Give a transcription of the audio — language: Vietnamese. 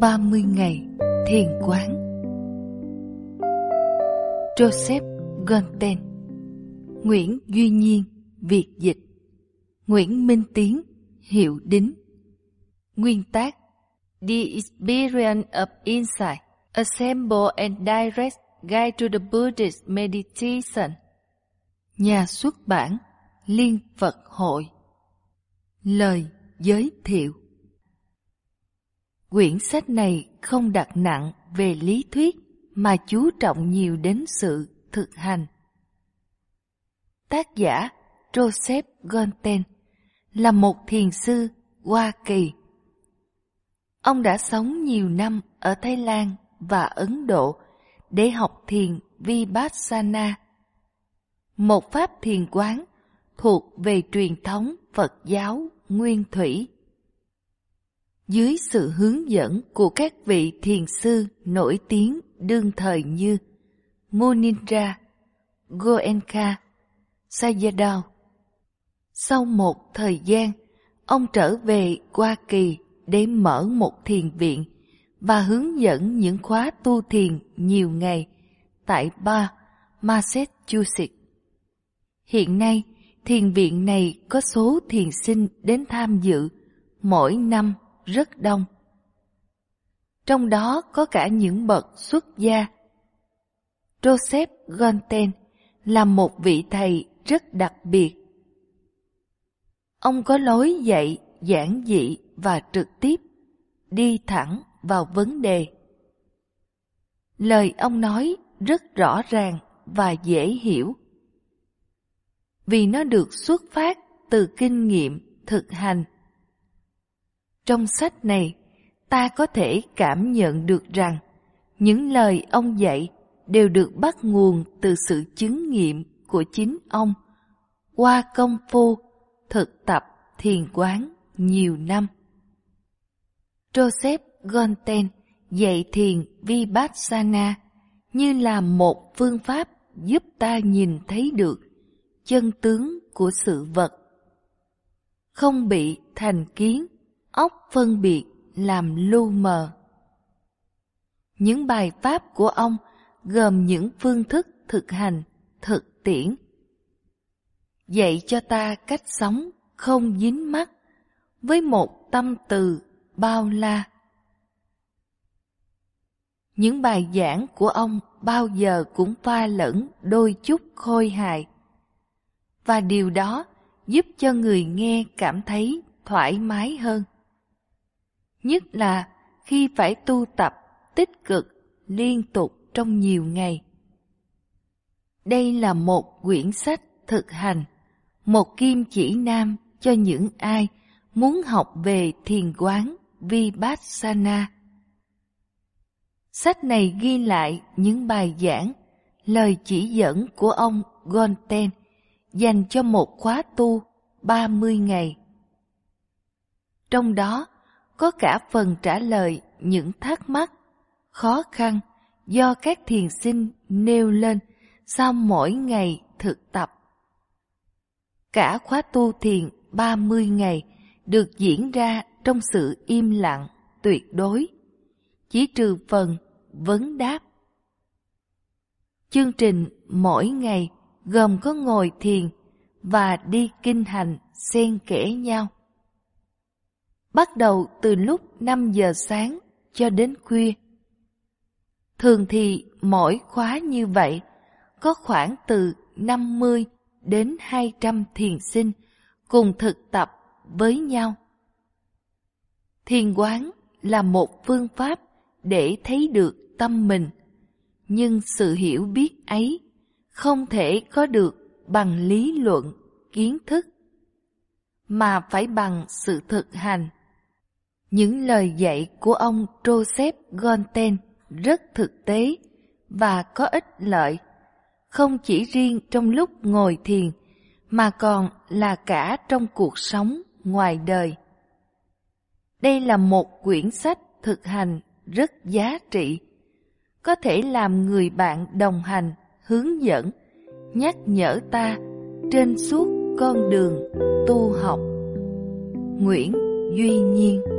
30 ngày thiền quán. Joseph Gonten Nguyễn Duy Nhiên, Việt dịch. Nguyễn Minh Tiến, Hiệu Đính. Nguyên tác, The Experience of Insight, Assemble and Direct Guide to the Buddhist Meditation. Nhà xuất bản, Liên Phật Hội. Lời giới thiệu. Quyển sách này không đặt nặng về lý thuyết mà chú trọng nhiều đến sự thực hành. Tác giả Joseph Gonten là một thiền sư Hoa Kỳ. Ông đã sống nhiều năm ở Thái Lan và Ấn Độ để học thiền Vipassana, một pháp thiền quán thuộc về truyền thống Phật giáo Nguyên Thủy dưới sự hướng dẫn của các vị thiền sư nổi tiếng đương thời như Munindra, Goenka, Sayadaw. Sau một thời gian, ông trở về Hoa Kỳ để mở một thiền viện và hướng dẫn những khóa tu thiền nhiều ngày tại Ba, Massachusetts. Hiện nay, thiền viện này có số thiền sinh đến tham dự mỗi năm rất đông. Trong đó có cả những bậc xuất gia. Joseph Gonten là một vị thầy rất đặc biệt. Ông có lối dạy giản dị và trực tiếp, đi thẳng vào vấn đề. Lời ông nói rất rõ ràng và dễ hiểu. Vì nó được xuất phát từ kinh nghiệm thực hành trong sách này, ta có thể cảm nhận được rằng những lời ông dạy đều được bắt nguồn từ sự chứng nghiệm của chính ông qua công phu thực tập thiền quán nhiều năm. Joseph Gonten dạy thiền Vipassana như là một phương pháp giúp ta nhìn thấy được chân tướng của sự vật. Không bị thành kiến óc phân biệt làm lu mờ. Những bài pháp của ông gồm những phương thức thực hành, thực tiễn. Dạy cho ta cách sống không dính mắc với một tâm từ bao la. Những bài giảng của ông bao giờ cũng pha lẫn đôi chút khôi hài. Và điều đó giúp cho người nghe cảm thấy thoải mái hơn nhất là khi phải tu tập tích cực liên tục trong nhiều ngày. Đây là một quyển sách thực hành, một kim chỉ nam cho những ai muốn học về thiền quán Vipassana. Sách này ghi lại những bài giảng, lời chỉ dẫn của ông Gonten dành cho một khóa tu 30 ngày. Trong đó có cả phần trả lời những thắc mắc, khó khăn do các thiền sinh nêu lên sau mỗi ngày thực tập. Cả khóa tu thiền 30 ngày được diễn ra trong sự im lặng tuyệt đối, chỉ trừ phần vấn đáp. Chương trình mỗi ngày gồm có ngồi thiền và đi kinh hành xen kẽ nhau bắt đầu từ lúc 5 giờ sáng cho đến khuya. Thường thì mỗi khóa như vậy có khoảng từ 50 đến 200 thiền sinh cùng thực tập với nhau. Thiền quán là một phương pháp để thấy được tâm mình, nhưng sự hiểu biết ấy không thể có được bằng lý luận, kiến thức, mà phải bằng sự thực hành những lời dạy của ông Joseph Gonten rất thực tế và có ích lợi, không chỉ riêng trong lúc ngồi thiền, mà còn là cả trong cuộc sống ngoài đời. Đây là một quyển sách thực hành rất giá trị, có thể làm người bạn đồng hành, hướng dẫn, nhắc nhở ta trên suốt con đường tu học. Nguyễn Duy Nhiên